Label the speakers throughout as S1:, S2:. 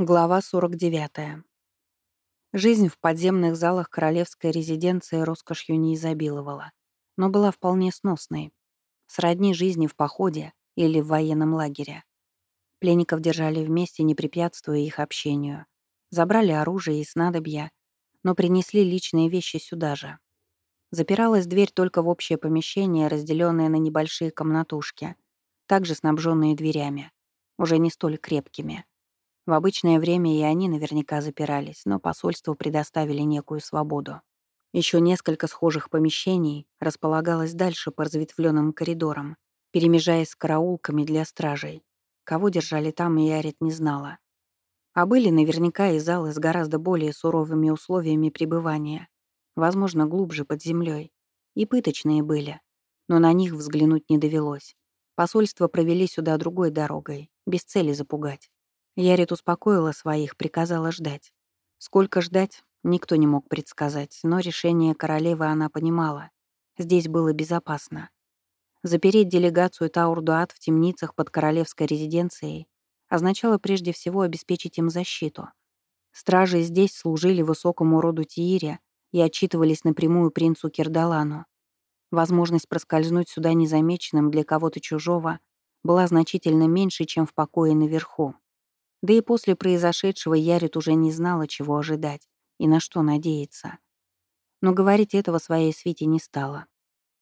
S1: Глава 49. Жизнь в подземных залах королевской резиденции роскошью не изобиловала, но была вполне сносной. Сродни жизни в походе или в военном лагере. Пленников держали вместе, не препятствуя их общению. Забрали оружие и снадобья, но принесли личные вещи сюда же. Запиралась дверь только в общее помещение, разделенное на небольшие комнатушки, также снабженные дверями, уже не столь крепкими. В обычное время и они наверняка запирались, но посольству предоставили некую свободу. Еще несколько схожих помещений располагалось дальше по разветвленным коридорам, перемежаясь с караулками для стражей. Кого держали там, Ярит не знала. А были наверняка и залы с гораздо более суровыми условиями пребывания, возможно, глубже под землей. И пыточные были, но на них взглянуть не довелось. Посольство провели сюда другой дорогой, без цели запугать. Ярит успокоила своих, приказала ждать. Сколько ждать, никто не мог предсказать, но решение королевы она понимала. Здесь было безопасно. Запереть делегацию Таурдуат в темницах под королевской резиденцией означало прежде всего обеспечить им защиту. Стражи здесь служили высокому роду Тиире и отчитывались напрямую принцу Кирдалану. Возможность проскользнуть сюда незамеченным для кого-то чужого была значительно меньше, чем в покое наверху. Да и после произошедшего Ярит уже не знала, чего ожидать и на что надеяться. Но говорить этого своей свите не стала.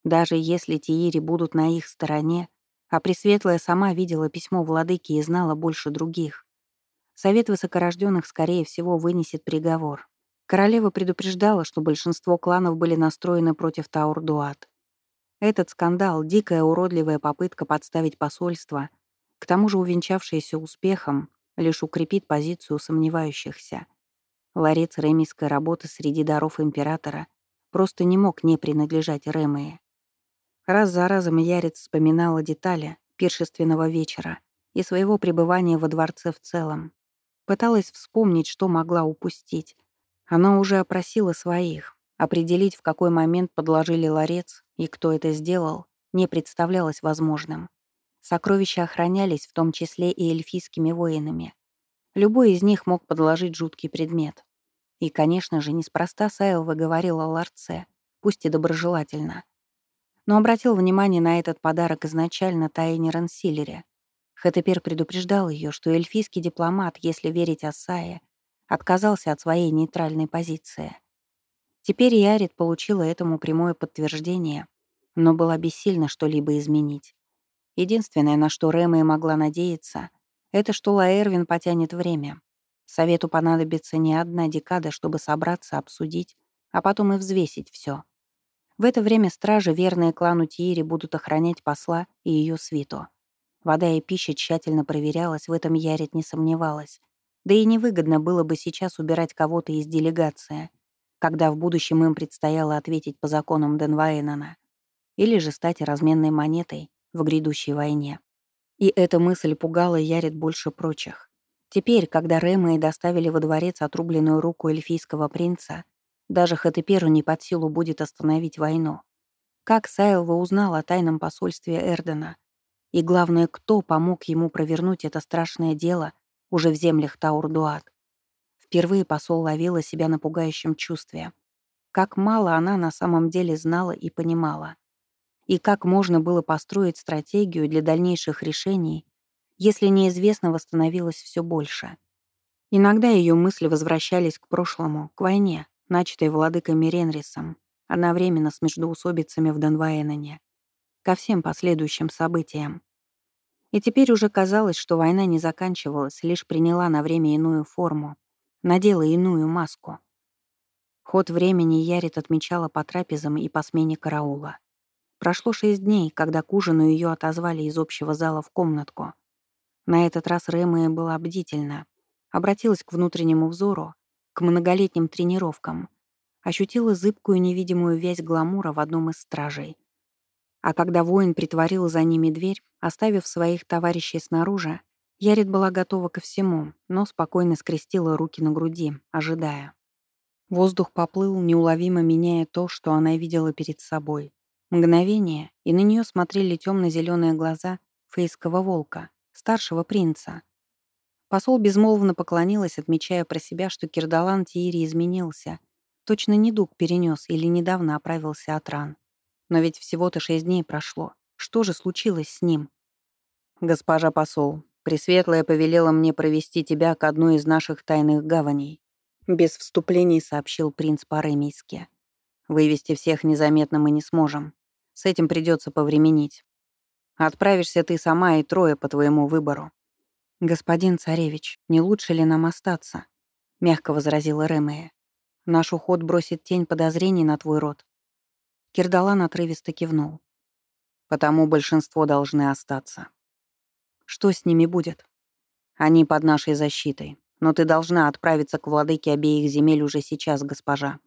S1: Даже если Тиири будут на их стороне, а Пресветлая сама видела письмо владыки и знала больше других. Совет высокорожденных, скорее всего, вынесет приговор. Королева предупреждала, что большинство кланов были настроены против Таурдуат. Этот скандал — дикая уродливая попытка подставить посольство, к тому же увенчавшаяся успехом, лишь укрепит позицию сомневающихся. Ларец ремийской работы среди даров императора просто не мог не принадлежать Ремии. Раз за разом Ярец вспоминала детали пиршественного вечера и своего пребывания во дворце в целом. Пыталась вспомнить, что могла упустить. Она уже опросила своих. Определить, в какой момент подложили ларец и кто это сделал, не представлялось возможным. Сокровища охранялись, в том числе и эльфийскими воинами. Любой из них мог подложить жуткий предмет. И, конечно же, неспроста Сайлва говорил о ларце, пусть и доброжелательно. Но обратил внимание на этот подарок изначально Тайни Рансиллере. Хатепер предупреждал ее, что эльфийский дипломат, если верить Асае, отказался от своей нейтральной позиции. Теперь Ярит получила этому прямое подтверждение, но была бессильна что-либо изменить. Единственное, на что Рэма и могла надеяться, это что Лаэрвин потянет время. Совету понадобится не одна декада, чтобы собраться, обсудить, а потом и взвесить все. В это время стражи, верные клану Тиири, будут охранять посла и ее свиту. Вода и пища тщательно проверялась, в этом Ярит не сомневалась. Да и невыгодно было бы сейчас убирать кого-то из делегации, когда в будущем им предстояло ответить по законам Денваэнона. Или же стать разменной монетой, в грядущей войне. И эта мысль пугала Ярит больше прочих. Теперь, когда Рэмы доставили во дворец отрубленную руку эльфийского принца, даже Хатеперу не под силу будет остановить войну. Как Сайлва узнал о тайном посольстве Эрдена? И главное, кто помог ему провернуть это страшное дело уже в землях Таурдуат? Впервые посол ловила себя на пугающем чувстве. Как мало она на самом деле знала и понимала и как можно было построить стратегию для дальнейших решений, если неизвестного становилось все больше. Иногда ее мысли возвращались к прошлому, к войне, начатой владыкой Миренрисом, одновременно с междоусобицами в Донваэноне, ко всем последующим событиям. И теперь уже казалось, что война не заканчивалась, лишь приняла на время иную форму, надела иную маску. Ход времени Ярит отмечала по трапезам и по смене караула. Прошло шесть дней, когда к ужину ее отозвали из общего зала в комнатку. На этот раз Рэмэ была бдительна. Обратилась к внутреннему взору, к многолетним тренировкам. Ощутила зыбкую невидимую вязь гламура в одном из стражей. А когда воин притворил за ними дверь, оставив своих товарищей снаружи, Ярит была готова ко всему, но спокойно скрестила руки на груди, ожидая. Воздух поплыл, неуловимо меняя то, что она видела перед собой. Мгновение, и на нее смотрели темно-зеленые глаза фейского волка, старшего принца. Посол безмолвно поклонилась, отмечая про себя, что Кирдалан Тиири изменился. Точно недуг перенес или недавно оправился от ран. Но ведь всего-то шесть дней прошло. Что же случилось с ним? «Госпожа посол, Пресветлая повелела мне провести тебя к одной из наших тайных гаваней», без вступлений сообщил принц по-ремейски. «Вывести всех незаметно мы не сможем. С этим придется повременить. Отправишься ты сама и трое по твоему выбору. «Господин царевич, не лучше ли нам остаться?» — мягко возразила Ремея. «Наш уход бросит тень подозрений на твой род». Кирдалан отрывисто кивнул. «Потому большинство должны остаться». «Что с ними будет?» «Они под нашей защитой. Но ты должна отправиться к владыке обеих земель уже сейчас, госпожа.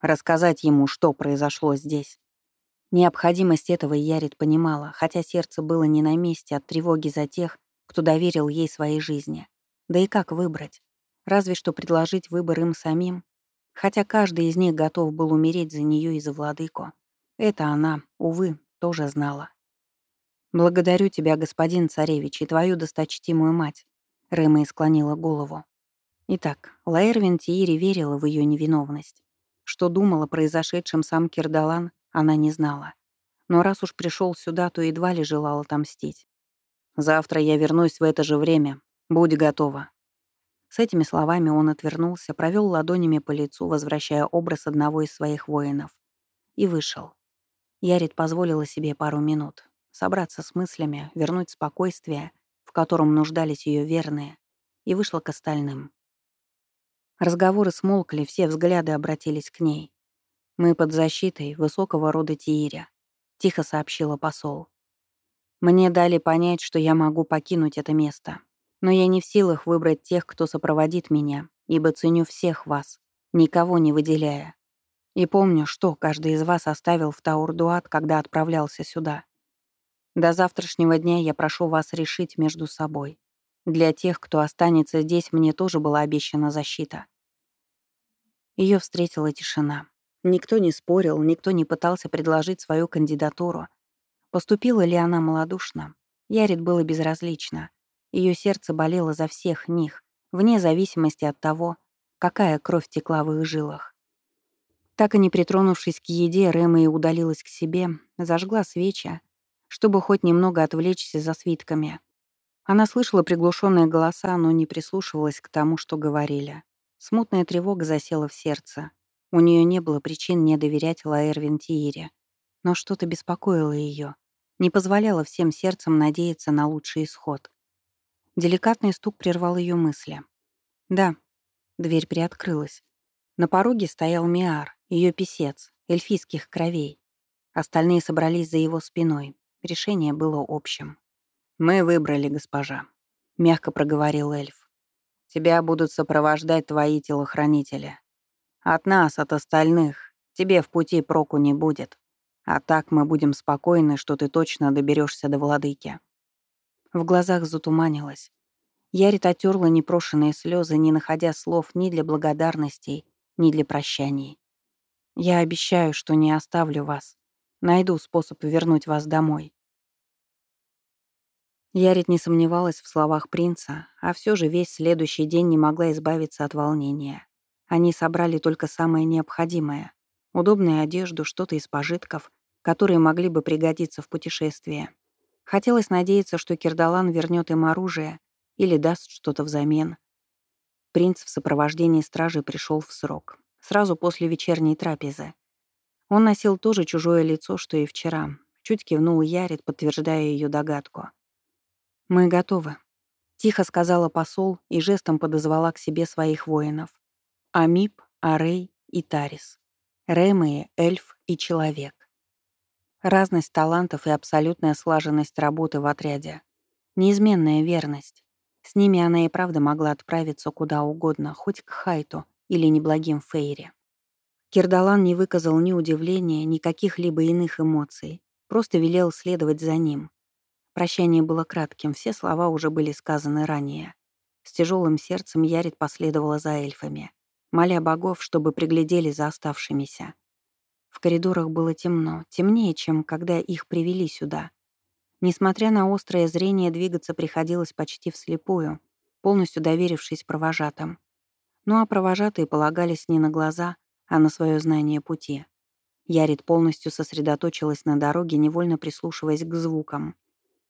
S1: Рассказать ему, что произошло здесь». Необходимость этого Ярит понимала, хотя сердце было не на месте от тревоги за тех, кто доверил ей своей жизни. Да и как выбрать? Разве что предложить выбор им самим. Хотя каждый из них готов был умереть за нее и за владыку. Это она, увы, тоже знала. «Благодарю тебя, господин царевич, и твою досточтимую мать», — Рэма склонила голову. Итак, Лаэрвин Тиири верила в ее невиновность. Что думала о произошедшем сам Кирдалан, она не знала. Но раз уж пришел сюда, то едва ли желал отомстить. Завтра я вернусь в это же время. Будь готова». С этими словами он отвернулся, провел ладонями по лицу, возвращая образ одного из своих воинов. И вышел. Ярит позволила себе пару минут. Собраться с мыслями, вернуть спокойствие, в котором нуждались ее верные, и вышла к остальным. Разговоры смолкли, все взгляды обратились к ней. «Мы под защитой высокого рода Тииря», — тихо сообщила посол. Мне дали понять, что я могу покинуть это место. Но я не в силах выбрать тех, кто сопроводит меня, ибо ценю всех вас, никого не выделяя. И помню, что каждый из вас оставил в Таурдуат, когда отправлялся сюда. До завтрашнего дня я прошу вас решить между собой. Для тех, кто останется здесь, мне тоже была обещана защита. Ее встретила тишина. Никто не спорил, никто не пытался предложить свою кандидатуру, Поступила ли она малодушно? Ярит было безразлично. Ее сердце болело за всех них, вне зависимости от того, какая кровь текла в их жилах. Так и не притронувшись к еде, Рэма и удалилась к себе, зажгла свечи, чтобы хоть немного отвлечься за свитками. Она слышала приглушенные голоса, но не прислушивалась к тому, что говорили. Смутная тревога засела в сердце. У нее не было причин не доверять Лаэр Вентиире. Но что-то беспокоило ее не позволяла всем сердцем надеяться на лучший исход. Деликатный стук прервал ее мысли. «Да». Дверь приоткрылась. На пороге стоял Миар, ее писец, эльфийских кровей. Остальные собрались за его спиной. Решение было общим. «Мы выбрали, госпожа», — мягко проговорил эльф. «Тебя будут сопровождать твои телохранители. От нас, от остальных, тебе в пути проку не будет. А так мы будем спокойны, что ты точно доберешься до владыки». В глазах затуманилось. Ярит отерла непрошенные слезы, не находя слов ни для благодарностей, ни для прощаний. «Я обещаю, что не оставлю вас. Найду способ вернуть вас домой». Ярит не сомневалась в словах принца, а все же весь следующий день не могла избавиться от волнения. Они собрали только самое необходимое — удобную одежду, что-то из пожитков, которые могли бы пригодиться в путешествии. Хотелось надеяться, что Кирдалан вернет им оружие или даст что-то взамен. Принц в сопровождении стражи пришел в срок, сразу после вечерней трапезы. Он носил то же чужое лицо, что и вчера. Чуть кивнул Ярит, подтверждая ее догадку. «Мы готовы», — тихо сказала посол и жестом подозвала к себе своих воинов. Амип, Арей и Тарис. Ремые, эльф и человек. Разность талантов и абсолютная слаженность работы в отряде. Неизменная верность. С ними она и правда могла отправиться куда угодно, хоть к Хайту или неблагим Фейре. Кирдалан не выказал ни удивления, ни каких-либо иных эмоций, просто велел следовать за ним. Прощание было кратким, все слова уже были сказаны ранее. С тяжелым сердцем Ярит последовала за эльфами, моля богов, чтобы приглядели за оставшимися. В коридорах было темно, темнее, чем когда их привели сюда. Несмотря на острое зрение, двигаться приходилось почти вслепую. полностью доверившись провожатым. Ну а провожатые полагались не на глаза, а на свое знание пути. Ярит полностью сосредоточилась на дороге, невольно прислушиваясь к звукам.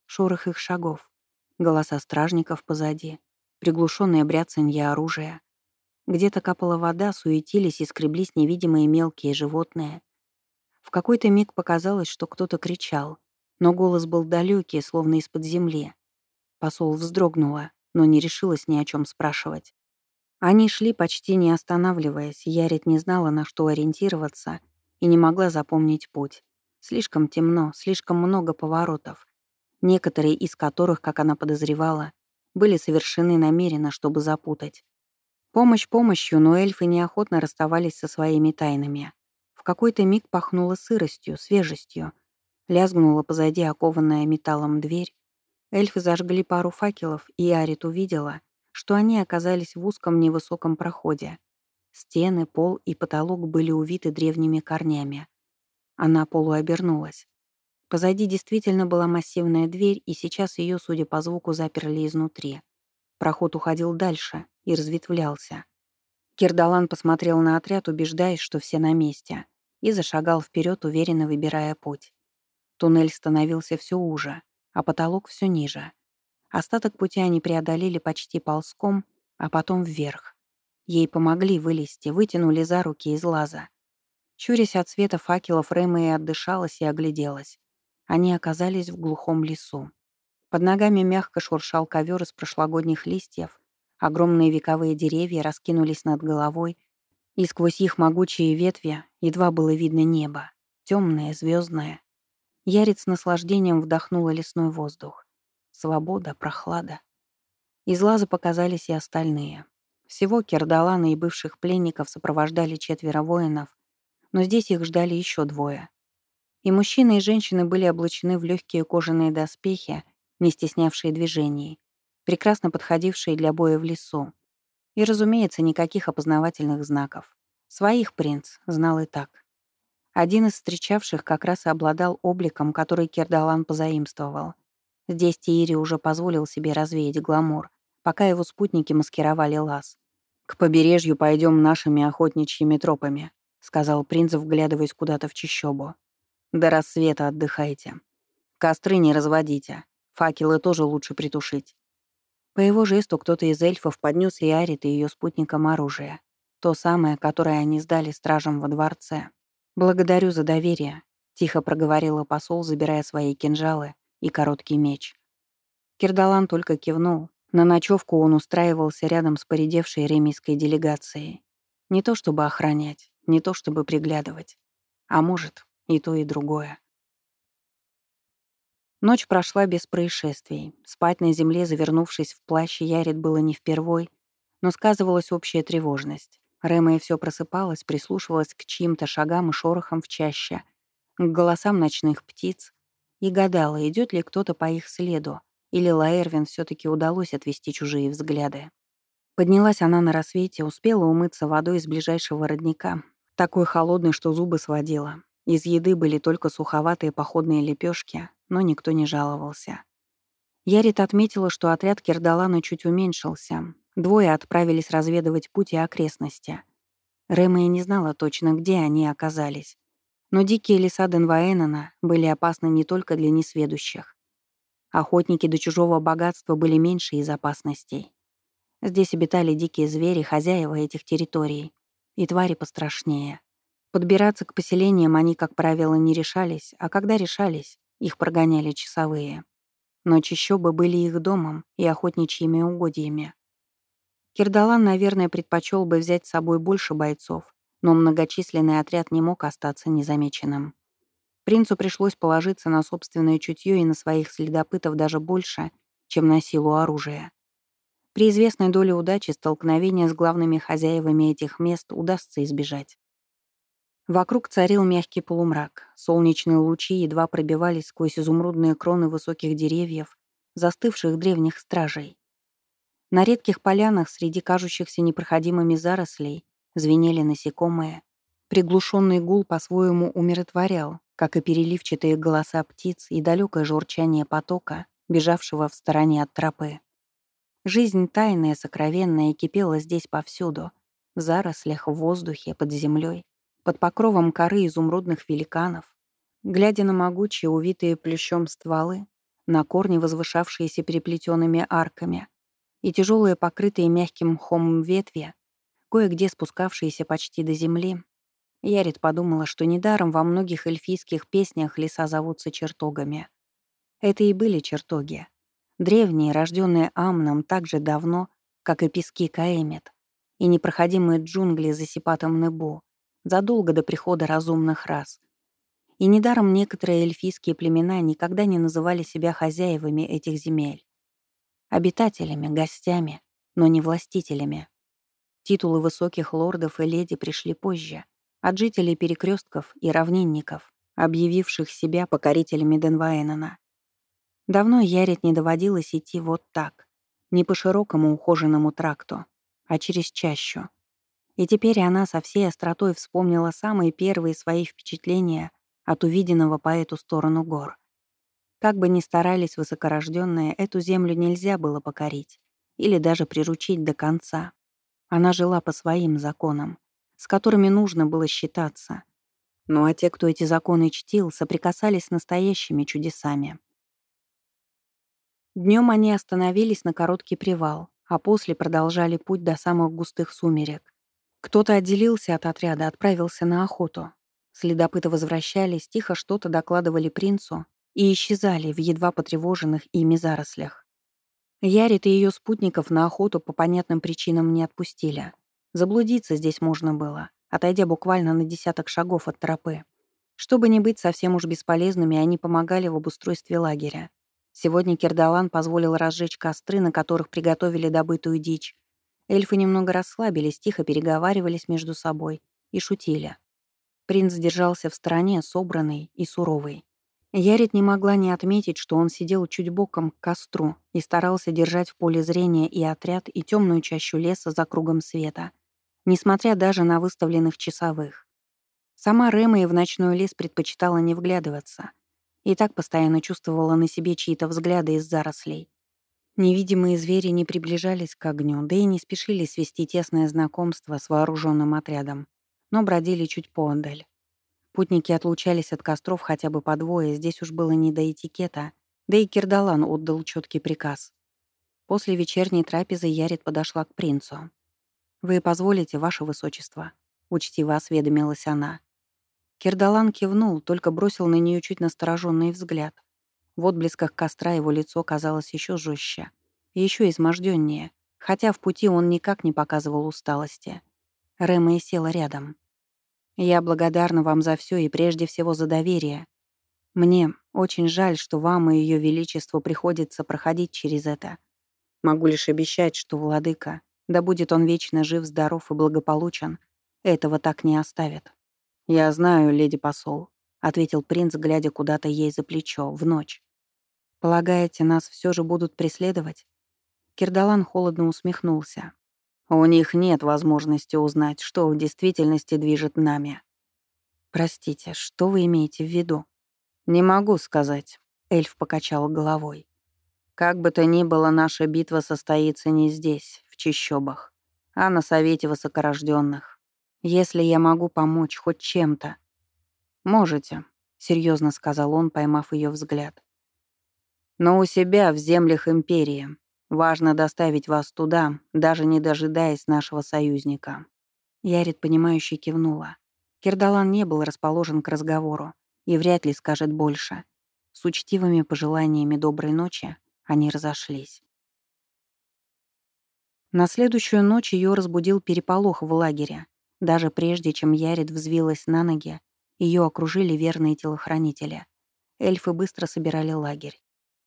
S1: Шорох их шагов, голоса стражников позади, приглушенное бряцанье оружия. Где-то капала вода, суетились и скреблись невидимые мелкие животные. В какой-то миг показалось, что кто-то кричал, но голос был далекий, словно из-под земли. Посол вздрогнула, но не решилась ни о чем спрашивать. Они шли, почти не останавливаясь, Ярит не знала, на что ориентироваться, и не могла запомнить путь. Слишком темно, слишком много поворотов, некоторые из которых, как она подозревала, были совершены намеренно, чтобы запутать. Помощь помощью, но эльфы неохотно расставались со своими тайнами. В какой-то миг пахнуло сыростью, свежестью. Лязгнула позади окованная металлом дверь. Эльфы зажгли пару факелов, и Арит увидела, что они оказались в узком невысоком проходе. Стены, пол и потолок были увиты древними корнями. Она полуобернулась. Позади действительно была массивная дверь, и сейчас ее, судя по звуку, заперли изнутри. Проход уходил дальше и разветвлялся. Кирдалан посмотрел на отряд, убеждаясь, что все на месте, и зашагал вперед, уверенно выбирая путь. Туннель становился все уже, а потолок все ниже. Остаток пути они преодолели почти ползком, а потом вверх. Ей помогли вылезти, вытянули за руки из лаза. Чурясь от света факелов, Рэма и отдышалась и огляделась. Они оказались в глухом лесу. Под ногами мягко шуршал ковер из прошлогодних листьев, огромные вековые деревья раскинулись над головой, и сквозь их могучие ветви едва было видно небо, темное, звездное. Ярец с наслаждением вдохнула лесной воздух. Свобода, прохлада. Из лаза показались и остальные. Всего Кердалана и бывших пленников сопровождали четверо воинов, но здесь их ждали еще двое. И мужчины, и женщины были облачены в легкие кожаные доспехи, не стеснявшие движений, прекрасно подходившие для боя в лесу. И, разумеется, никаких опознавательных знаков. Своих принц знал и так. Один из встречавших как раз и обладал обликом, который Кердалан позаимствовал — Здесь Тиири уже позволил себе развеять гламур, пока его спутники маскировали лаз. «К побережью пойдем нашими охотничьими тропами», — сказал принц, вглядываясь куда-то в чащобу. «До рассвета отдыхайте. Костры не разводите. Факелы тоже лучше притушить». По его жесту кто-то из эльфов поднес Иарит и ее спутникам оружие. То самое, которое они сдали стражам во дворце. «Благодарю за доверие», — тихо проговорила посол, забирая свои кинжалы и короткий меч. Кирдалан только кивнул. На ночевку он устраивался рядом с поредевшей ремийской делегацией. Не то чтобы охранять, не то чтобы приглядывать. А может, и то, и другое. Ночь прошла без происшествий. Спать на земле, завернувшись в плащ, Ярит было не впервой, но сказывалась общая тревожность. Рэма и все просыпалась, прислушивалась к чьим-то шагам и шорохам в чаще, к голосам ночных птиц, и гадала, идет ли кто-то по их следу, или Лаэрвин все таки удалось отвести чужие взгляды. Поднялась она на рассвете, успела умыться водой из ближайшего родника, такой холодной, что зубы сводила. Из еды были только суховатые походные лепешки, но никто не жаловался. Ярит отметила, что отряд Кирдалана чуть уменьшился. Двое отправились разведывать путь и окрестности. Рэма и не знала точно, где они оказались. Но дикие леса Денваэнена были опасны не только для несведущих. Охотники до чужого богатства были меньше из опасностей. Здесь обитали дикие звери, хозяева этих территорий, и твари пострашнее. Подбираться к поселениям они, как правило, не решались, а когда решались, их прогоняли часовые. Но чащобы были их домом и охотничьими угодьями. Кирдалан, наверное, предпочел бы взять с собой больше бойцов, но многочисленный отряд не мог остаться незамеченным. Принцу пришлось положиться на собственное чутье и на своих следопытов даже больше, чем на силу оружия. При известной доле удачи столкновения с главными хозяевами этих мест удастся избежать. Вокруг царил мягкий полумрак. Солнечные лучи едва пробивались сквозь изумрудные кроны высоких деревьев, застывших древних стражей. На редких полянах среди кажущихся непроходимыми зарослей звенели насекомые. Приглушенный гул по-своему умиротворял, как и переливчатые голоса птиц и далекое журчание потока, бежавшего в стороне от тропы. Жизнь тайная, сокровенная кипела здесь повсюду. В зарослях, в воздухе, под землей, под покровом коры изумрудных великанов. Глядя на могучие, увитые плющом стволы, на корни, возвышавшиеся переплетенными арками, и тяжелые, покрытые мягким мхом ветви, кое-где спускавшиеся почти до земли, Ярит подумала, что недаром во многих эльфийских песнях леса зовутся чертогами. Это и были чертоги. Древние, рожденные Амном так же давно, как и пески Каэмет, и непроходимые джунгли за Сипатом Небу, задолго до прихода разумных рас. И недаром некоторые эльфийские племена никогда не называли себя хозяевами этих земель. Обитателями, гостями, но не властителями. Титулы высоких лордов и леди пришли позже — от жителей перекрестков и равнинников, объявивших себя покорителями Денвайнена. Давно Ярит не доводилось идти вот так, не по широкому ухоженному тракту, а через чащу. И теперь она со всей остротой вспомнила самые первые свои впечатления от увиденного по эту сторону гор. Как бы ни старались высокорожденные, эту землю нельзя было покорить или даже приручить до конца. Она жила по своим законам, с которыми нужно было считаться. Ну а те, кто эти законы чтил, соприкасались с настоящими чудесами. Днем они остановились на короткий привал, а после продолжали путь до самых густых сумерек. Кто-то отделился от отряда, отправился на охоту. Следопыты возвращались, тихо что-то докладывали принцу и исчезали в едва потревоженных ими зарослях. Ярит и ее спутников на охоту по понятным причинам не отпустили. Заблудиться здесь можно было, отойдя буквально на десяток шагов от тропы. Чтобы не быть совсем уж бесполезными, они помогали в обустройстве лагеря. Сегодня Кирдалан позволил разжечь костры, на которых приготовили добытую дичь. Эльфы немного расслабились, тихо переговаривались между собой и шутили. Принц держался в стороне, собранный и суровый. Ярит не могла не отметить, что он сидел чуть боком к костру и старался держать в поле зрения и отряд, и темную чащу леса за кругом света — несмотря даже на выставленных часовых. Сама Рэма и в ночной лес предпочитала не вглядываться. И так постоянно чувствовала на себе чьи-то взгляды из зарослей. Невидимые звери не приближались к огню, да и не спешили свести тесное знакомство с вооруженным отрядом, но бродили чуть поодаль. Путники отлучались от костров хотя бы по двое, здесь уж было не до этикета, да и Кирдалан отдал четкий приказ. После вечерней трапезы Ярит подошла к принцу. «Вы позволите, ваше высочество?» — учтиво осведомилась она. Кирдалан кивнул, только бросил на нее чуть настороженный взгляд. В отблесках костра его лицо казалось еще жестче, еще изможденнее, хотя в пути он никак не показывал усталости. Рэма и села рядом. «Я благодарна вам за все и прежде всего за доверие. Мне очень жаль, что вам и Ее Величеству приходится проходить через это. Могу лишь обещать, что владыка да будет он вечно жив, здоров и благополучен. Этого так не оставят. «Я знаю, леди посол», — ответил принц, глядя куда-то ей за плечо, в ночь. «Полагаете, нас все же будут преследовать?» Кирдалан холодно усмехнулся. «У них нет возможности узнать, что в действительности движет нами». «Простите, что вы имеете в виду?» «Не могу сказать», — эльф покачал головой. «Как бы то ни было, наша битва состоится не здесь, в чищобах, а на совете высокорожденных. Если я могу помочь хоть чем-то. Можете, серьезно сказал он, поймав ее взгляд. Но у себя в землях империи. Важно доставить вас туда, даже не дожидаясь нашего союзника. Ярит, понимающе кивнула. Кирдалан не был расположен к разговору и вряд ли скажет больше. С учтивыми пожеланиями доброй ночи они разошлись. На следующую ночь ее разбудил переполох в лагере. Даже прежде, чем Ярид взвилась на ноги, ее окружили верные телохранители. Эльфы быстро собирали лагерь.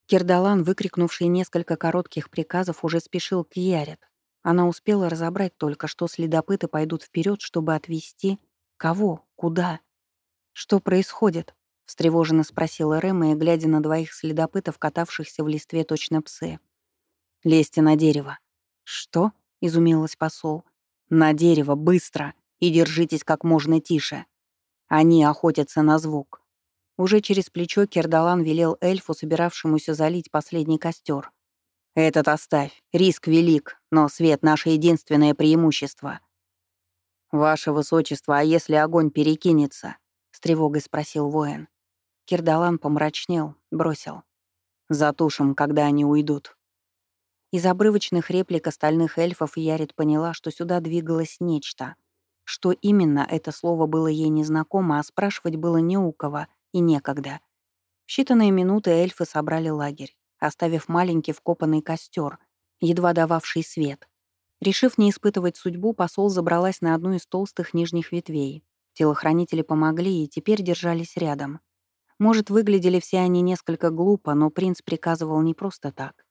S1: Кирдалан, выкрикнувший несколько коротких приказов, уже спешил к Ярид. Она успела разобрать только, что следопыты пойдут вперед, чтобы отвести... Кого? Куда? Что происходит? встревоженно спросила Рэма, глядя на двоих следопытов, катавшихся в листве точно псы. «Лезьте на дерево», «Что?» — изумилась посол. «На дерево, быстро! И держитесь как можно тише. Они охотятся на звук». Уже через плечо Кердалан велел эльфу, собиравшемуся залить последний костер. «Этот оставь. Риск велик, но свет — наше единственное преимущество». «Ваше высочество, а если огонь перекинется?» — с тревогой спросил воин. Кирдалан помрачнел, бросил. «Затушим, когда они уйдут». Из обрывочных реплик остальных эльфов Ярит поняла, что сюда двигалось нечто. Что именно это слово было ей незнакомо, а спрашивать было не у кого и некогда. В считанные минуты эльфы собрали лагерь, оставив маленький вкопанный костер, едва дававший свет. Решив не испытывать судьбу, посол забралась на одну из толстых нижних ветвей. Телохранители помогли и теперь держались рядом. Может, выглядели все они несколько глупо, но принц приказывал не просто так.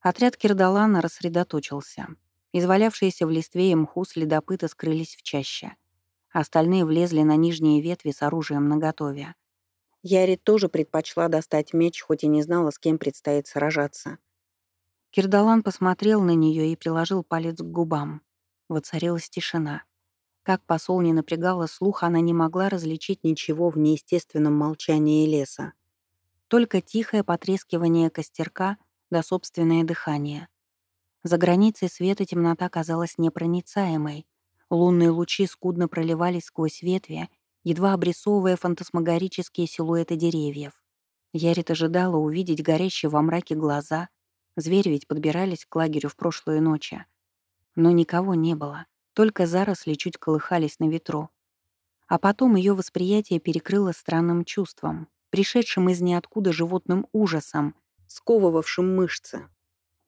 S1: Отряд Кирдалана рассредоточился. Извалявшиеся в листве и мху следопыты скрылись в чаще. Остальные влезли на нижние ветви с оружием наготове. Ярит тоже предпочла достать меч, хоть и не знала, с кем предстоит сражаться. Кирдалан посмотрел на нее и приложил палец к губам. Воцарилась тишина. Как посол не напрягала слух, она не могла различить ничего в неестественном молчании леса. Только тихое потрескивание костерка — да собственное дыхание. За границей света темнота казалась непроницаемой. Лунные лучи скудно проливались сквозь ветви, едва обрисовывая фантасмагорические силуэты деревьев. Ярит ожидала увидеть горящие во мраке глаза. Звери ведь подбирались к лагерю в прошлую ночь. Но никого не было, только заросли чуть колыхались на ветру. А потом ее восприятие перекрыло странным чувством, пришедшим из ниоткуда животным ужасом — сковывавшим мышцы.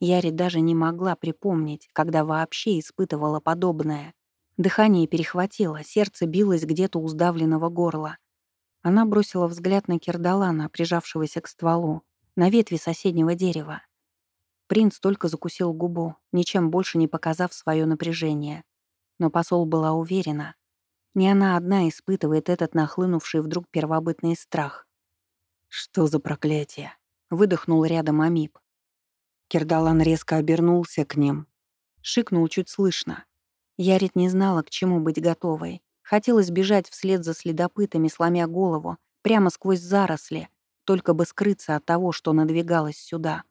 S1: Яри даже не могла припомнить, когда вообще испытывала подобное. Дыхание перехватило, сердце билось где-то у сдавленного горла. Она бросила взгляд на Кирдалана, прижавшегося к стволу, на ветви соседнего дерева. Принц только закусил губу, ничем больше не показав свое напряжение. Но посол была уверена. Не она одна испытывает этот нахлынувший вдруг первобытный страх. Что за проклятие? Выдохнул рядом Амип. Кирдалан резко обернулся к ним. Шикнул чуть слышно. Ярит не знала, к чему быть готовой. Хотелось бежать вслед за следопытами, сломя голову, прямо сквозь заросли, только бы скрыться от того, что надвигалось сюда.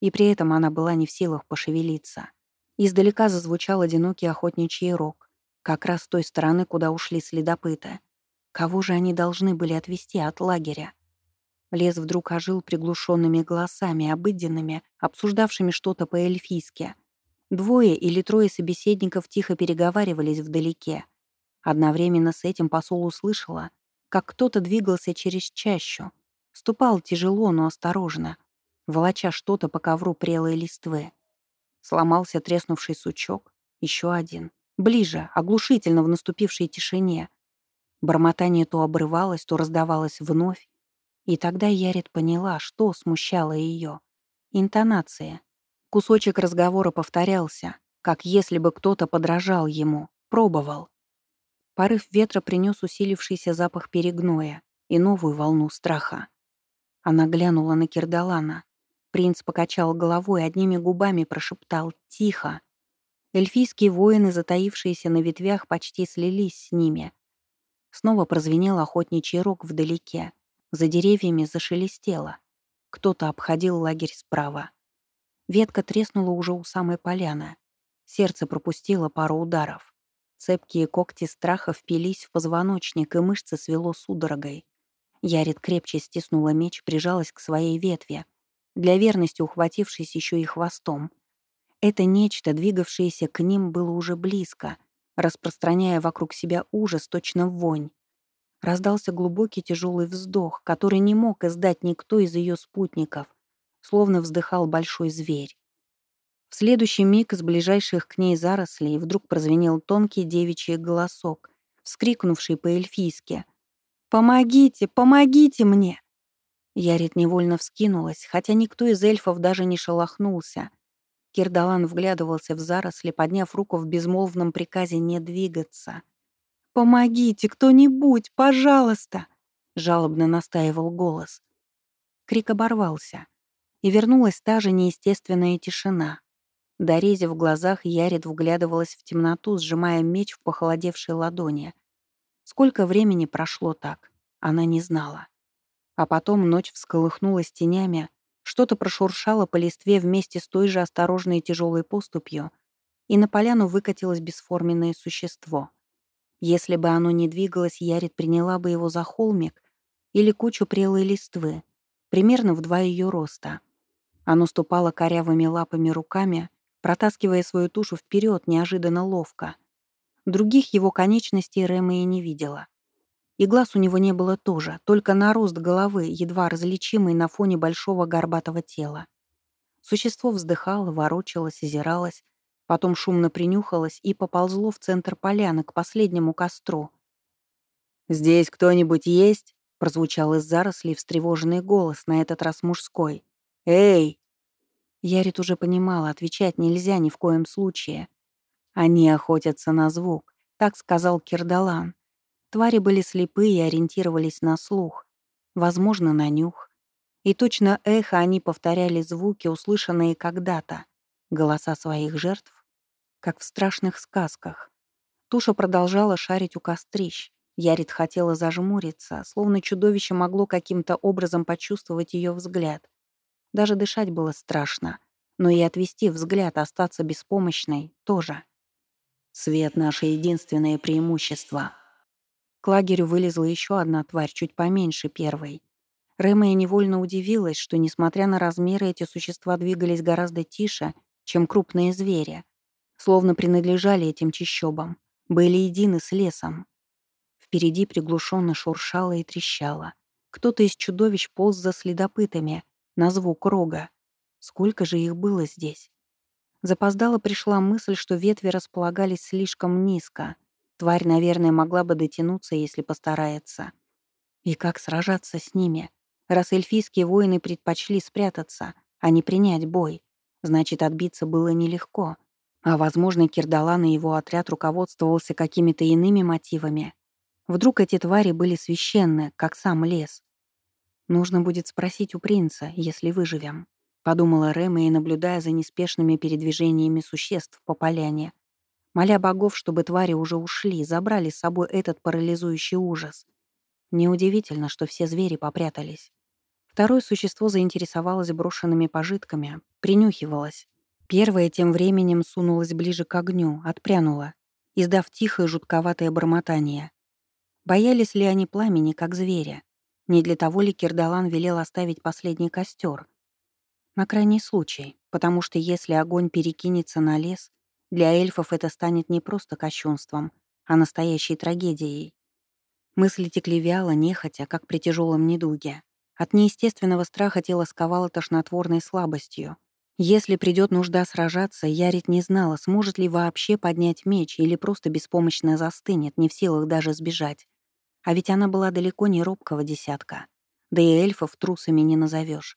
S1: И при этом она была не в силах пошевелиться. Издалека зазвучал одинокий охотничий рог, как раз с той стороны, куда ушли следопыты. Кого же они должны были отвести от лагеря? Лес вдруг ожил приглушенными голосами, обыденными, обсуждавшими что-то по-эльфийски. Двое или трое собеседников тихо переговаривались вдалеке. Одновременно с этим посол услышала, как кто-то двигался через чащу. Ступал тяжело, но осторожно, волоча что-то по ковру прелой листвы. Сломался треснувший сучок, еще один. Ближе, оглушительно в наступившей тишине. Бормотание то обрывалось, то раздавалось вновь, и тогда Ярит поняла, что смущало ее. Интонация. Кусочек разговора повторялся, как если бы кто-то подражал ему, пробовал. Порыв ветра принес усилившийся запах перегноя и новую волну страха. Она глянула на Кирдалана. Принц покачал головой, одними губами прошептал «Тихо». Эльфийские воины, затаившиеся на ветвях, почти слились с ними. Снова прозвенел охотничий рог вдалеке. За деревьями зашелестело. Кто-то обходил лагерь справа. Ветка треснула уже у самой поляны. Сердце пропустило пару ударов. Цепкие когти страха впились в позвоночник, и мышцы свело судорогой. Ярит крепче стиснула меч, прижалась к своей ветве, для верности ухватившись еще и хвостом. Это нечто, двигавшееся к ним, было уже близко, распространяя вокруг себя ужас, точно вонь. Раздался глубокий тяжелый вздох, который не мог издать никто из ее спутников, словно вздыхал большой зверь. В следующий миг из ближайших к ней зарослей вдруг прозвенел тонкий девичий голосок, вскрикнувший по-эльфийски. «Помогите! Помогите мне!» Ярит невольно вскинулась, хотя никто из эльфов даже не шелохнулся. Кирдалан вглядывался в заросли, подняв руку в безмолвном приказе не двигаться — «Помогите, кто-нибудь, пожалуйста!» — жалобно настаивал голос. Крик оборвался, и вернулась та же неестественная тишина. Дорезив в глазах, Ярит вглядывалась в темноту, сжимая меч в похолодевшей ладони. Сколько времени прошло так, она не знала. А потом ночь всколыхнулась тенями, Что-то прошуршало по листве вместе с той же осторожной и тяжелой поступью, и на поляну выкатилось бесформенное существо. Если бы оно не двигалось, Ярит приняла бы его за холмик или кучу прелой листвы, примерно в два ее роста. Оно ступало корявыми лапами руками, протаскивая свою тушу вперед неожиданно ловко. Других его конечностей Рэма и не видела. И глаз у него не было тоже, только нарост головы, едва различимый на фоне большого горбатого тела. Существо вздыхало, ворочалось, озиралось, потом шумно принюхалось и поползло в центр поляны к последнему костру. «Здесь кто-нибудь есть?» — прозвучал из зарослей встревоженный голос, на этот раз мужской. «Эй!» Ярит уже понимала, отвечать нельзя ни в коем случае. Они охотятся на звук, так сказал Кирдалан. Твари были слепы и ориентировались на слух, возможно, на нюх. И точно эхо они повторяли звуки, услышанные когда-то, голоса своих жертв, как в страшных сказках. Туша продолжала шарить у кострищ. Ярит хотела зажмуриться, словно чудовище могло каким-то образом почувствовать ее взгляд. Даже дышать было страшно, но и отвести взгляд, остаться беспомощной тоже. Свет — наше единственное преимущество. К лагерю вылезла еще одна тварь, чуть поменьше первой. Рэма невольно удивилась, что, несмотря на размеры, эти существа двигались гораздо тише, чем крупные звери, словно принадлежали этим чащобам, были едины с лесом. Впереди приглушенно шуршало и трещало. Кто-то из чудовищ полз за следопытами, на звук рога. Сколько же их было здесь? Запоздала пришла мысль, что ветви располагались слишком низко — Тварь, наверное, могла бы дотянуться, если постарается. И как сражаться с ними? Раз эльфийские воины предпочли спрятаться, а не принять бой, значит, отбиться было нелегко. А, возможно, Кирдалан и его отряд руководствовался какими-то иными мотивами. Вдруг эти твари были священны, как сам лес. Нужно будет спросить у принца, если выживем. Подумала Рэма и, наблюдая за неспешными передвижениями существ по поляне, моля богов, чтобы твари уже ушли, забрали с собой этот парализующий ужас. Неудивительно, что все звери попрятались. Второе существо заинтересовалось брошенными пожитками, принюхивалось. Первое тем временем сунулось ближе к огню, отпрянуло, издав тихое жутковатое бормотание. Боялись ли они пламени, как звери? Не для того ли Кирдалан велел оставить последний костер? На крайний случай, потому что если огонь перекинется на лес, для эльфов это станет не просто кощунством, а настоящей трагедией. Мысли текли вяло, нехотя, как при тяжелом недуге. От неестественного страха тело сковало тошнотворной слабостью. Если придет нужда сражаться, Ярит не знала, сможет ли вообще поднять меч или просто беспомощно застынет, не в силах даже сбежать. А ведь она была далеко не робкого десятка. Да и эльфов трусами не назовешь.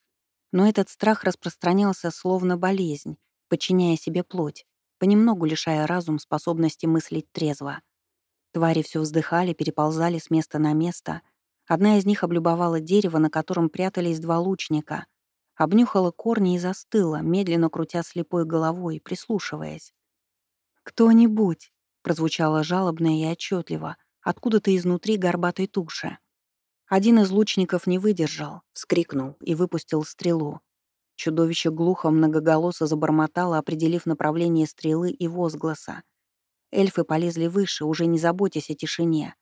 S1: Но этот страх распространялся словно болезнь, подчиняя себе плоть, понемногу лишая разум способности мыслить трезво. Твари все вздыхали, переползали с места на место. Одна из них облюбовала дерево, на котором прятались два лучника. Обнюхала корни и застыла, медленно крутя слепой головой, прислушиваясь. «Кто-нибудь!» — прозвучало жалобно и отчетливо, откуда-то изнутри горбатой туши. Один из лучников не выдержал, вскрикнул и выпустил стрелу. Чудовище глухо многоголосо забормотало, определив направление стрелы и возгласа. Эльфы полезли выше, уже не заботясь о тишине.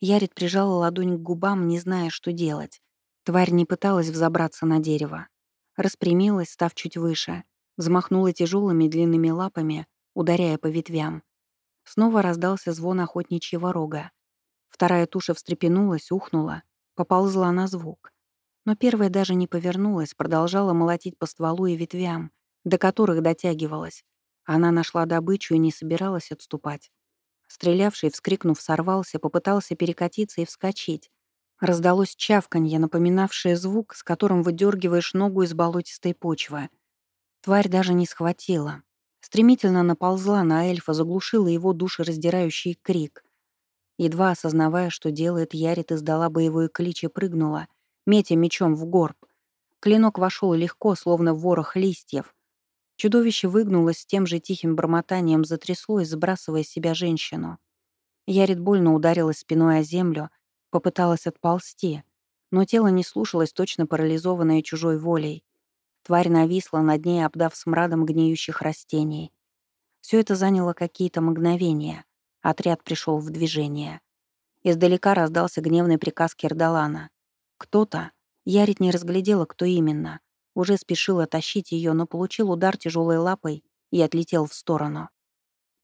S1: Ярит прижала ладонь к губам, не зная, что делать. Тварь не пыталась взобраться на дерево. Распрямилась, став чуть выше. Взмахнула тяжелыми длинными лапами, ударяя по ветвям. Снова раздался звон охотничьего рога. Вторая туша встрепенулась, ухнула, поползла на звук. Но первая даже не повернулась, продолжала молотить по стволу и ветвям, до которых дотягивалась. Она нашла добычу и не собиралась отступать. Стрелявший, вскрикнув, сорвался, попытался перекатиться и вскочить. Раздалось чавканье, напоминавшее звук, с которым выдергиваешь ногу из болотистой почвы. Тварь даже не схватила. Стремительно наползла на эльфа, заглушила его душераздирающий крик. Едва осознавая, что делает, Ярит издала боевой клич и прыгнула — метя мечом в горб. Клинок вошел легко, словно ворох листьев. Чудовище выгнулось с тем же тихим бормотанием, затряслось, сбрасывая с себя женщину. Ярит больно ударилась спиной о землю, попыталась отползти, но тело не слушалось, точно парализованное чужой волей. Тварь нависла над ней, обдав смрадом гниющих растений. Все это заняло какие-то мгновения. Отряд пришел в движение. Издалека раздался гневный приказ Кирдалана. Кто-то, Ярит не разглядела, кто именно, уже спешил тащить ее, но получил удар тяжелой лапой и отлетел в сторону.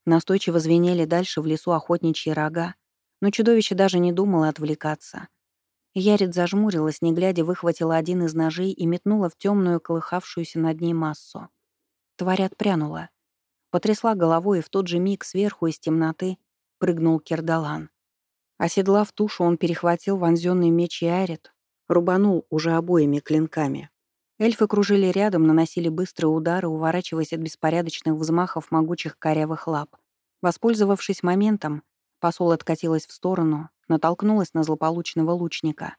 S1: Настойчиво звенели дальше в лесу охотничьи рога, но чудовище даже не думало отвлекаться. Ярит зажмурилась, не глядя, выхватила один из ножей и метнула в темную, колыхавшуюся над ней массу. Тварь отпрянула. Потрясла головой, и в тот же миг сверху из темноты прыгнул Кердалан. Оседлав тушу, он перехватил вонзённый меч Ярит, рубанул уже обоими клинками. Эльфы кружили рядом, наносили быстрые удары, уворачиваясь от беспорядочных взмахов могучих корявых лап. Воспользовавшись моментом, посол откатилась в сторону, натолкнулась на злополучного лучника.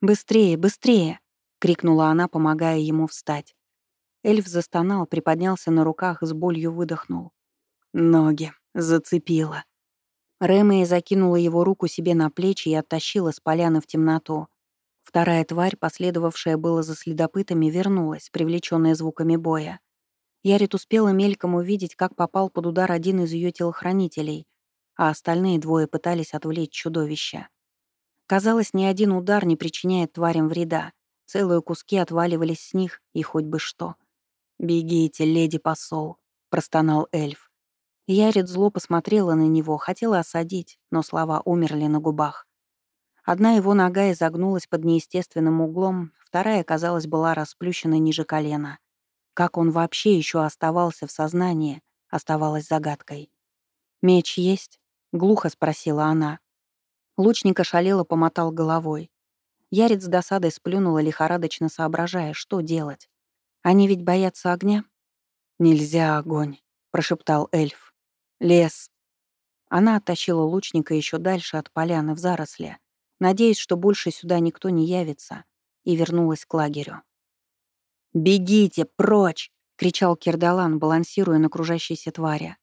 S1: «Быстрее, быстрее!» — крикнула она, помогая ему встать. Эльф застонал, приподнялся на руках, с болью выдохнул. Ноги. Зацепила. Рэмэй закинула его руку себе на плечи и оттащила с поляны в темноту. Вторая тварь, последовавшая было за следопытами, вернулась, привлечённая звуками боя. Ярит успела мельком увидеть, как попал под удар один из её телохранителей, а остальные двое пытались отвлечь чудовище. Казалось, ни один удар не причиняет тварям вреда. Целые куски отваливались с них, и хоть бы что. «Бегите, леди-посол», — простонал эльф. Ярит зло посмотрела на него, хотела осадить, но слова умерли на губах. Одна его нога изогнулась под неестественным углом, вторая, казалось, была расплющена ниже колена. Как он вообще еще оставался в сознании, оставалось загадкой. «Меч есть?» — глухо спросила она. Лучник ошалело помотал головой. Ярец с досадой сплюнула, лихорадочно соображая, что делать. Они ведь боятся огня? «Нельзя огонь», — прошептал эльф. «Лес». Она оттащила лучника еще дальше от поляны в заросли надеясь, что больше сюда никто не явится, и вернулась к лагерю. «Бегите, прочь!» — кричал Кирдалан, балансируя на кружащейся твари.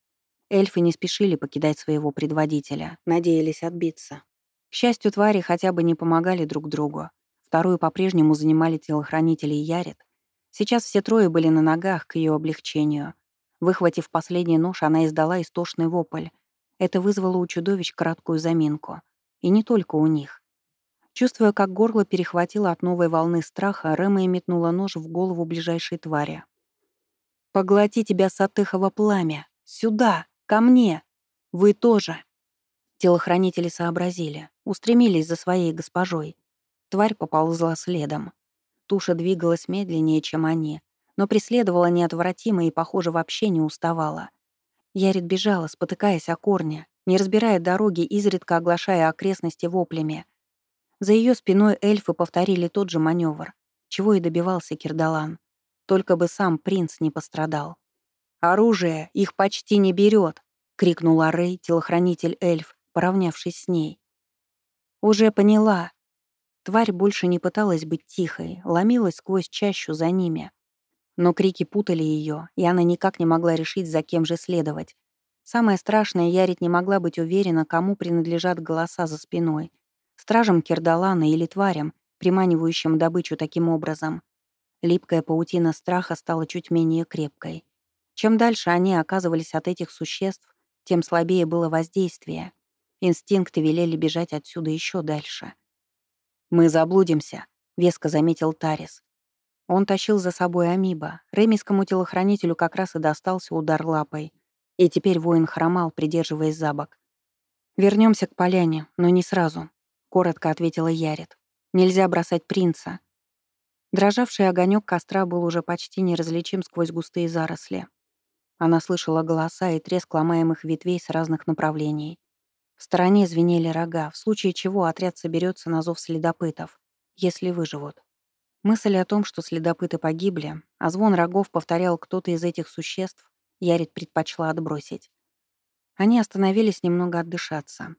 S1: Эльфы не спешили покидать своего предводителя, надеялись отбиться. К счастью, твари хотя бы не помогали друг другу. Вторую по-прежнему занимали телохранители Ярит. Сейчас все трое были на ногах к ее облегчению. Выхватив последний нож, она издала истошный вопль. Это вызвало у чудовищ краткую заминку. И не только у них. Чувствуя, как горло перехватило от новой волны страха, Рэма метнула нож в голову ближайшей твари. «Поглоти тебя, Сатыхово пламя! Сюда! Ко мне! Вы тоже!» Телохранители сообразили, устремились за своей госпожой. Тварь поползла следом. Туша двигалась медленнее, чем они, но преследовала неотвратимо и, похоже, вообще не уставала. Ярит бежала, спотыкаясь о корне, не разбирая дороги, изредка оглашая окрестности воплями. За ее спиной эльфы повторили тот же маневр, чего и добивался Кирдалан. Только бы сам принц не пострадал. «Оружие их почти не берет!» — крикнул Рэй, телохранитель эльф, поравнявшись с ней. «Уже поняла». Тварь больше не пыталась быть тихой, ломилась сквозь чащу за ними. Но крики путали ее, и она никак не могла решить, за кем же следовать. Самое страшное, Ярит не могла быть уверена, кому принадлежат голоса за спиной стражам Кирдалана или тварям, приманивающим добычу таким образом. Липкая паутина страха стала чуть менее крепкой. Чем дальше они оказывались от этих существ, тем слабее было воздействие. Инстинкты велели бежать отсюда еще дальше. «Мы заблудимся», — веско заметил Тарис. Он тащил за собой амиба. Ремискому телохранителю как раз и достался удар лапой. И теперь воин хромал, придерживаясь за бок. Вернемся к поляне, но не сразу. — коротко ответила Ярит. «Нельзя бросать принца». Дрожавший огонек костра был уже почти неразличим сквозь густые заросли. Она слышала голоса и треск ломаемых ветвей с разных направлений. В стороне звенели рога, в случае чего отряд соберется на зов следопытов, если выживут. Мысль о том, что следопыты погибли, а звон рогов повторял кто-то из этих существ, Ярит предпочла отбросить. Они остановились немного отдышаться.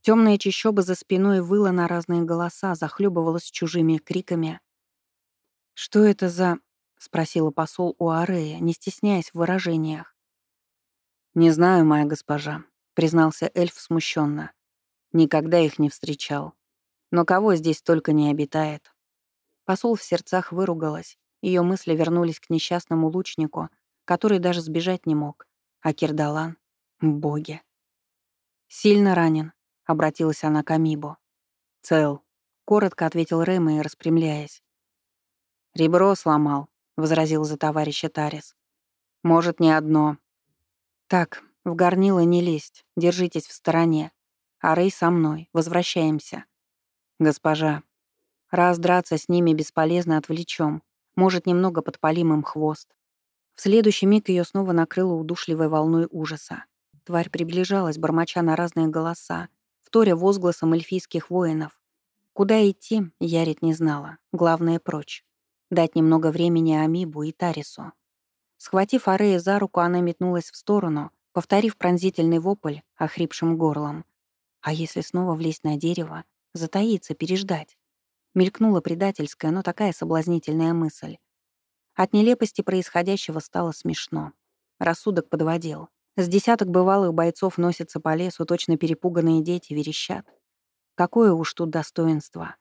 S1: Темная чащоба за спиной выла на разные голоса, захлебывалась чужими криками. «Что это за...» — спросила посол у Арея, не стесняясь в выражениях. «Не знаю, моя госпожа», — признался эльф смущенно. «Никогда их не встречал. Но кого здесь только не обитает». Посол в сердцах выругалась. Ее мысли вернулись к несчастному лучнику, который даже сбежать не мог. А Кирдалан? Боги. «Сильно ранен», — обратилась она к Амибу. «Цел», — коротко ответил Рэма распрямляясь. «Ребро сломал», — возразил за товарища Тарис. «Может, не одно». «Так, в горнило не лезть, держитесь в стороне. А Рэй со мной, возвращаемся». «Госпожа, раз драться с ними бесполезно, отвлечем. Может, немного подпалим им хвост». В следующий миг ее снова накрыло удушливой волной ужаса. Тварь приближалась, бормоча на разные голоса, вторя возгласом эльфийских воинов. Куда идти, Ярит не знала. Главное — прочь. Дать немного времени Амибу и Тарису. Схватив Арея за руку, она метнулась в сторону, повторив пронзительный вопль охрипшим горлом. А если снова влезть на дерево, затаиться, переждать? Мелькнула предательская, но такая соблазнительная мысль. От нелепости происходящего стало смешно. Рассудок подводил. С десяток бывалых бойцов носятся по лесу, точно перепуганные дети верещат. Какое уж тут достоинство.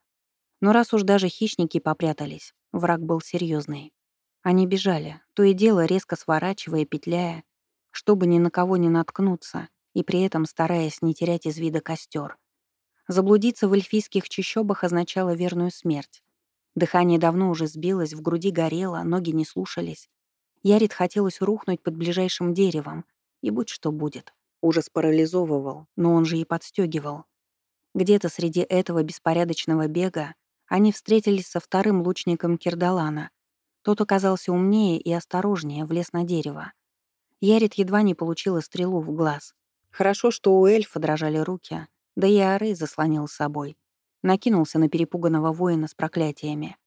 S1: Но раз уж даже хищники попрятались, враг был серьезный. Они бежали, то и дело резко сворачивая, петляя, чтобы ни на кого не наткнуться и при этом стараясь не терять из вида костер. Заблудиться в эльфийских чащобах означало верную смерть. Дыхание давно уже сбилось, в груди горело, ноги не слушались. Ярит хотелось рухнуть под ближайшим деревом, и будь что будет. Ужас парализовывал, но он же и подстегивал. Где-то среди этого беспорядочного бега они встретились со вторым лучником Кирдалана. Тот оказался умнее и осторожнее, влез на дерево. Ярит едва не получила стрелу в глаз. Хорошо, что у эльфа дрожали руки, да и Арей заслонил собой. Накинулся на перепуганного воина с проклятиями.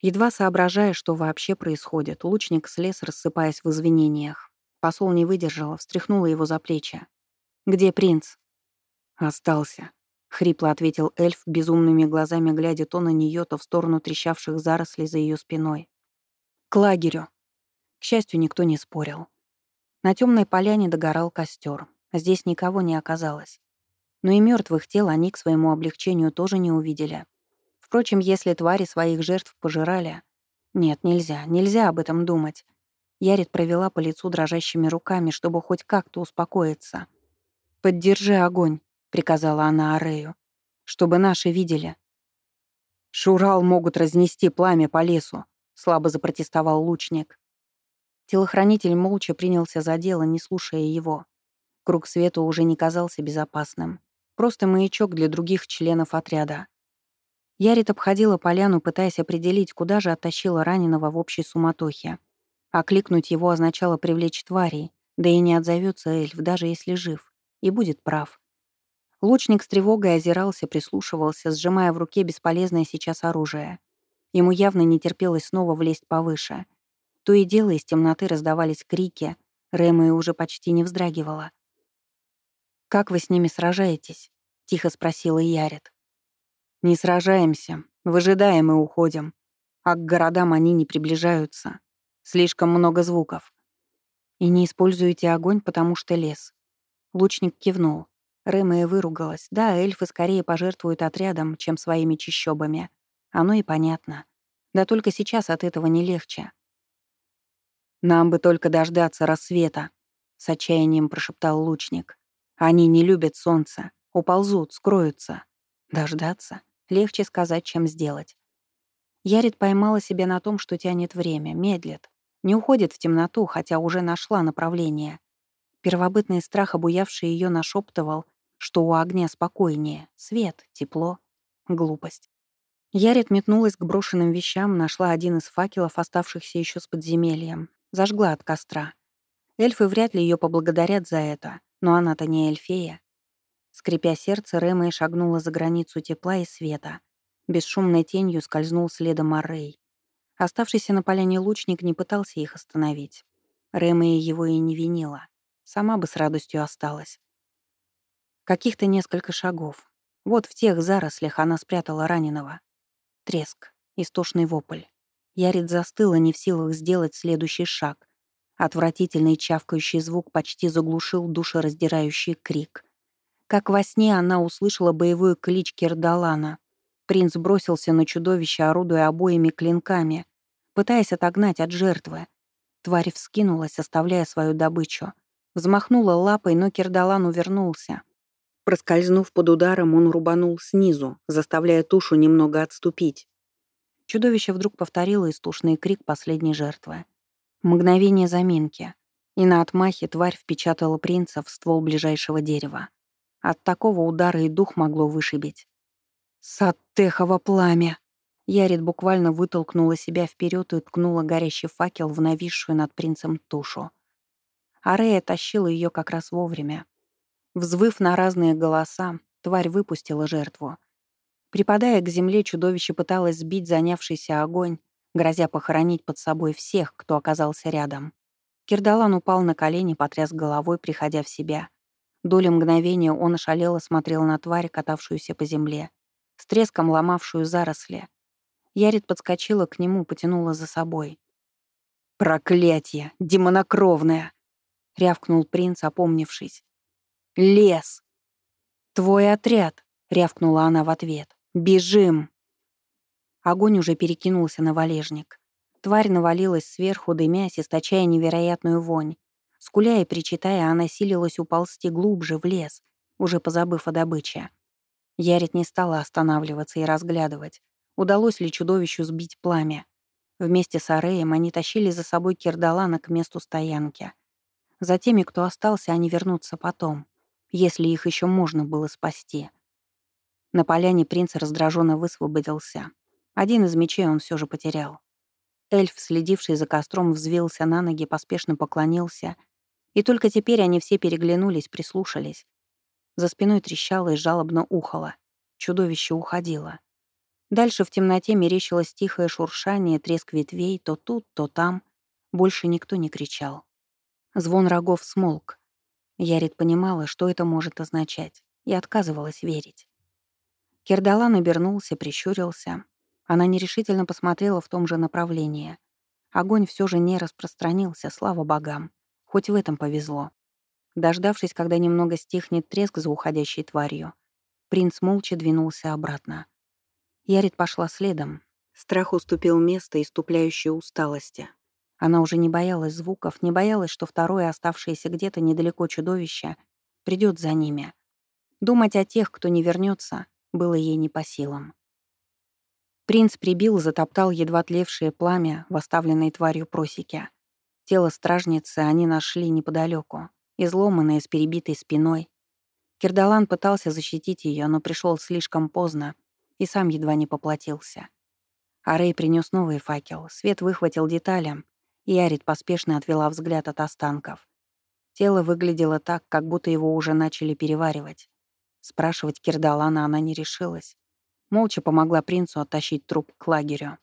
S1: Едва соображая, что вообще происходит, лучник слез, рассыпаясь в извинениях. Посол не выдержала, встряхнула его за плечи. «Где принц?» «Остался», — хрипло ответил эльф, безумными глазами глядя то на нее, то в сторону трещавших зарослей за ее спиной. «К лагерю». К счастью, никто не спорил. На темной поляне догорал костер. Здесь никого не оказалось. Но и мертвых тел они к своему облегчению тоже не увидели. Впрочем, если твари своих жертв пожирали... Нет, нельзя, нельзя об этом думать. Ярит провела по лицу дрожащими руками, чтобы хоть как-то успокоиться. «Поддержи огонь», — приказала она Арею, — «чтобы наши видели». «Шурал могут разнести пламя по лесу», — слабо запротестовал лучник. Телохранитель молча принялся за дело, не слушая его. Круг света уже не казался безопасным. Просто маячок для других членов отряда. Ярит обходила поляну, пытаясь определить, куда же оттащила раненого в общей суматохе. Окликнуть его означало привлечь тварей, да и не отзовется эльф, даже если жив, и будет прав. Лучник с тревогой озирался, прислушивался, сжимая в руке бесполезное сейчас оружие. Ему явно не терпелось снова влезть повыше. То и дело из темноты раздавались крики, Рэма уже почти не вздрагивала. «Как вы с ними сражаетесь?» — тихо спросила Ярит. «Не сражаемся, выжидаем и уходим. А к городам они не приближаются. Слишком много звуков. И не используете огонь, потому что лес. Лучник кивнул. Рэмэя выругалась. Да, эльфы скорее пожертвуют отрядом, чем своими чищобами. Оно и понятно. Да только сейчас от этого не легче. «Нам бы только дождаться рассвета», — с отчаянием прошептал лучник. «Они не любят солнце. Уползут, скроются. Дождаться? Легче сказать, чем сделать. Ярит поймала себя на том, что тянет время, медлит. Не уходит в темноту, хотя уже нашла направление. Первобытный страх, обуявший ее, нашептывал, что у огня спокойнее. Свет, тепло, глупость. Ярит метнулась к брошенным вещам, нашла один из факелов, оставшихся еще с подземельем. Зажгла от костра. Эльфы вряд ли ее поблагодарят за это, но она-то не эльфея. Скрипя сердце, Рэма шагнула за границу тепла и света. Бесшумной тенью скользнул следом Аррей. Оставшийся на поляне лучник не пытался их остановить. Рэма его и не винила. Сама бы с радостью осталась. Каких-то несколько шагов. Вот в тех зарослях она спрятала раненого. Треск, истошный вопль. Ярит застыла, не в силах сделать следующий шаг. Отвратительный чавкающий звук почти заглушил душераздирающий крик. Как во сне она услышала боевой клич Кирдалана. Принц бросился на чудовище, орудуя обоими клинками, пытаясь отогнать от жертвы. Тварь вскинулась, оставляя свою добычу. Взмахнула лапой, но Кирдалан увернулся. Проскользнув под ударом, он рубанул снизу, заставляя тушу немного отступить. Чудовище вдруг повторило истушный крик последней жертвы. Мгновение заминки, и на отмахе тварь впечатала принца в ствол ближайшего дерева. От такого удара и дух могло вышибить. «Саттехово пламя!» Ярит буквально вытолкнула себя вперед и ткнула горящий факел в нависшую над принцем тушу. Арея тащила ее как раз вовремя. Взвыв на разные голоса, тварь выпустила жертву. Припадая к земле, чудовище пыталось сбить занявшийся огонь, грозя похоронить под собой всех, кто оказался рядом. Кирдалан упал на колени, потряс головой, приходя в себя. Доли мгновения он ошалело смотрел на тварь, катавшуюся по земле, с треском ломавшую заросли. Ярит подскочила к нему, потянула за собой. «Проклятье! Демонокровное!» — рявкнул принц, опомнившись. «Лес!» «Твой отряд!» — рявкнула она в ответ. «Бежим!» Огонь уже перекинулся на валежник. Тварь навалилась сверху, дымясь, источая невероятную вонь. Скуляя и причитая, она силилась уползти глубже в лес, уже позабыв о добыче. Ярит не стала останавливаться и разглядывать, удалось ли чудовищу сбить пламя. Вместе с Ареем они тащили за собой Кирдалана к месту стоянки. За теми, кто остался, они вернутся потом, если их еще можно было спасти. На поляне принц раздраженно высвободился. Один из мечей он все же потерял. Эльф, следивший за костром, взвился на ноги, поспешно поклонился. И только теперь они все переглянулись, прислушались. За спиной трещало и жалобно ухало. Чудовище уходило. Дальше в темноте мерещилось тихое шуршание, треск ветвей, то тут, то там. Больше никто не кричал. Звон рогов смолк. Ярит понимала, что это может означать, и отказывалась верить. Кирдалан обернулся, прищурился. Она нерешительно посмотрела в том же направлении. Огонь все же не распространился, слава богам. Хоть в этом повезло. Дождавшись, когда немного стихнет треск за уходящей тварью, принц молча двинулся обратно. Ярит пошла следом. Страх уступил место иступляющей усталости. Она уже не боялась звуков, не боялась, что второе, оставшееся где-то недалеко чудовище, придет за ними. Думать о тех, кто не вернется, было ей не по силам. Принц прибил, затоптал едва тлевшее пламя в оставленной тварью просеке. Тело стражницы они нашли неподалеку, изломанное с перебитой спиной. Кирдалан пытался защитить ее, но пришел слишком поздно, и сам едва не поплатился. А Рэй принес новый факел, свет выхватил детали, и Арит поспешно отвела взгляд от останков. Тело выглядело так, как будто его уже начали переваривать. Спрашивать Кирдалана она не решилась. Молча помогла принцу оттащить труп к лагерю.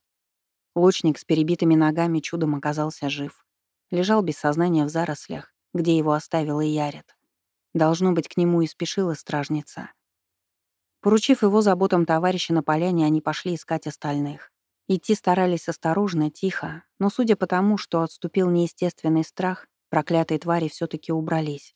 S1: Лучник с перебитыми ногами чудом оказался жив. Лежал без сознания в зарослях, где его оставила Ярит. Должно быть, к нему и спешила стражница. Поручив его заботам товарища на поляне, они пошли искать остальных. Идти старались осторожно, тихо, но судя по тому, что отступил неестественный страх, проклятые твари все таки убрались.